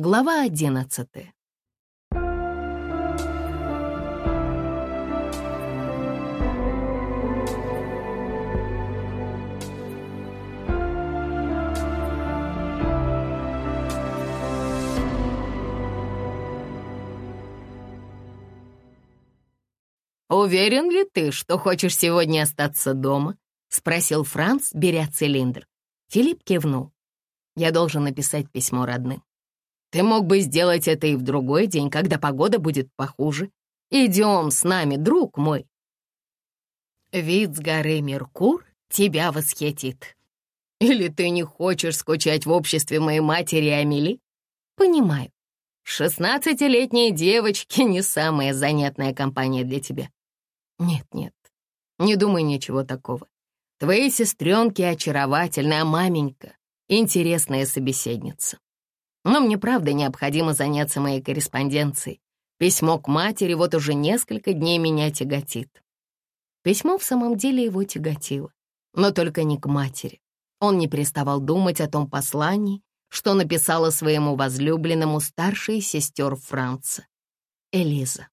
Глава одиннадцатая. «Уверен ли ты, что хочешь сегодня остаться дома?» — спросил Франц, беря цилиндр. Филипп кивнул. «Я должен написать письмо родным. Ты мог бы сделать это и в другой день, когда погода будет похуже. Идем с нами, друг мой». Вид с горы Меркур тебя восхитит. Или ты не хочешь скучать в обществе моей матери Амели? Понимаю. Шестнадцатилетние девочки — не самая занятная компания для тебя. Нет-нет, не думай ничего такого. Твои сестренки очаровательны, а маменька — интересная собеседница. Но мне правда необходимо заняться моей корреспонденцией. Письмо к матери вот уже несколько дней меня тяготит. Письмо в самом деле его тяготило, но только не к матери. Он не переставал думать о том послании, что написала своему возлюбленному старшая сестер Франца, Элиза.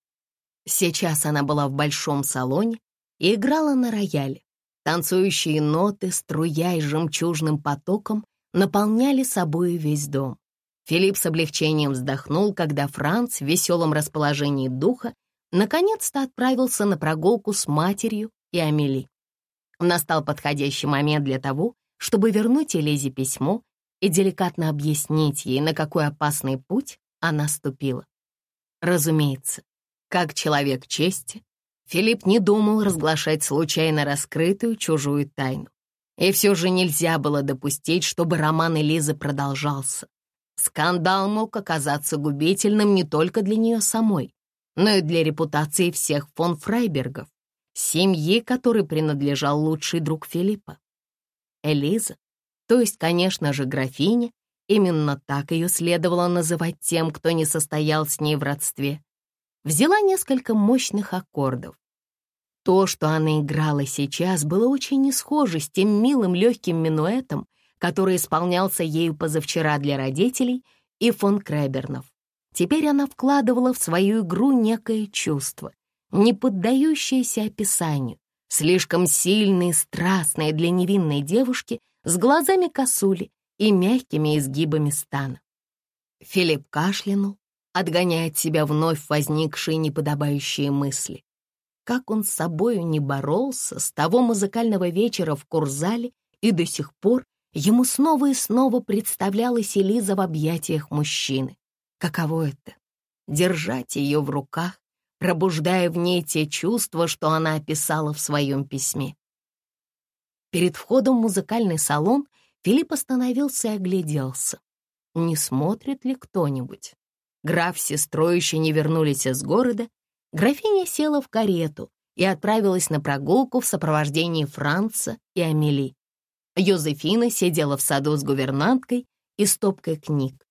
Сейчас она была в большом салоне и играла на рояле. Танцующие ноты, струясь жемчужным потоком, наполняли собой весь дом. Филипп с облегчением вздохнул, когда Франц в веселом расположении духа наконец-то отправился на прогулку с матерью и Амели. Настал подходящий момент для того, чтобы вернуть Элизе письмо и деликатно объяснить ей, на какой опасный путь она ступила. Разумеется, как человек чести, Филипп не думал разглашать случайно раскрытую чужую тайну. И все же нельзя было допустить, чтобы роман Элизы продолжался. Скандал мог оказаться губительным не только для нее самой, но и для репутации всех фон Фрайбергов, семьи, которой принадлежал лучший друг Филиппа. Элиза, то есть, конечно же, графиня, именно так ее следовало называть тем, кто не состоял с ней в родстве, взяла несколько мощных аккордов. То, что она играла сейчас, было очень не схоже с тем милым легким минуэтом, который исполнялся ею позавчера для родителей и фон Кребернов. Теперь она вкладывала в свою игру некое чувство, не поддающееся описанию, слишком сильное и страстное для невинной девушки с глазами косули и мягкими изгибами стана. Филипп кашлянул, отгоняя от себя вновь возникшие неподобающие мысли. Как он с собою не боролся с того музыкального вечера в Курзале, и до сих пор ему снова и снова представлялась Элиза в объятиях мужчины. Каково это — держать ее в руках, пробуждая в ней те чувства, что она описала в своем письме. Перед входом в музыкальный салон Филипп остановился и огляделся. Не смотрит ли кто-нибудь? Граф с сестрой еще не вернулись из города. Графиня села в карету и отправилась на прогулку в сопровождении Франца и Амели. Йозефина сидела в саду с гувернанткой и стопкой книг.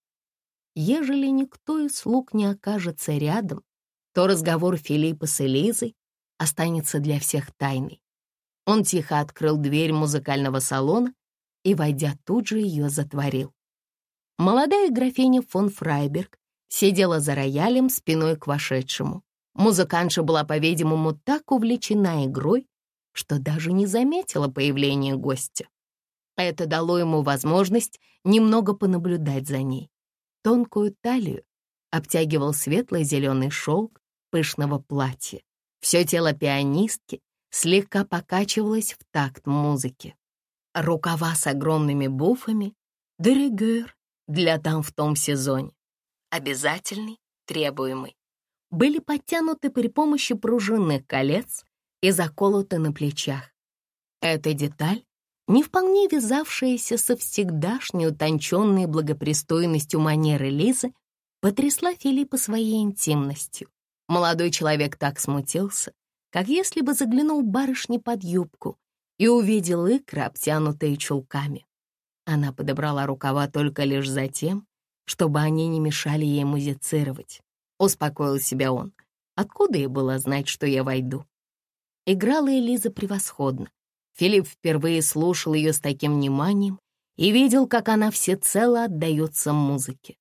Ежели никто из слуг не окажется рядом, то разговор Филиппа с Элизой останется для всех тайной. Он тихо открыл дверь музыкального салона и, войдя, тут же ее затворил. Молодая графиня фон Фрайберг сидела за роялем спиной к вошедшему. Музыкантша была, по-видимому, так увлечена игрой, что даже не заметила появления гостя. Это дало ему возможность немного понаблюдать за ней. Тонкую талию обтягивал светлый зеленый шелк пышного платья. Все тело пианистки слегка покачивалось в такт музыки. Рукава с огромными буфами, дерегер для дам в том сезоне обязательный, требуемый, были подтянуты при помощи пружинных колец и заколоты на плечах. Эта деталь, не вполне вязавшаяся со всегдашней утонченной благопристойностью манеры Лизы, потрясла Филиппа своей интимностью. Молодой человек так смутился, как если бы заглянул барышне под юбку и увидел икры, обтянутые чулками. Она подобрала рукава только лишь за тем, чтобы они не мешали ей музицировать. Успокоил себя он. Откуда ей было знать, что я войду? Играла Элиза превосходно. Филипп впервые слушал ее с таким вниманием и видел, как она всецело отдается музыке.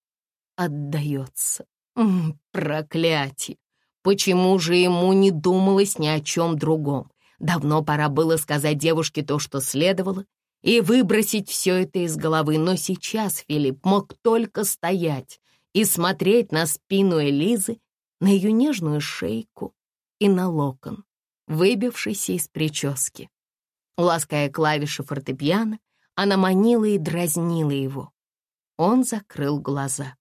отдается. М, проклятие! Почему же ему не думалось ни о чем другом? Давно пора было сказать девушке то, что следовало, и выбросить все это из головы, но сейчас Филипп мог только стоять и смотреть на спину Элизы, на ее нежную шейку и на локон, выбившийся из прически. Лаская клавиши фортепиано, она манила и дразнила его. Он закрыл глаза.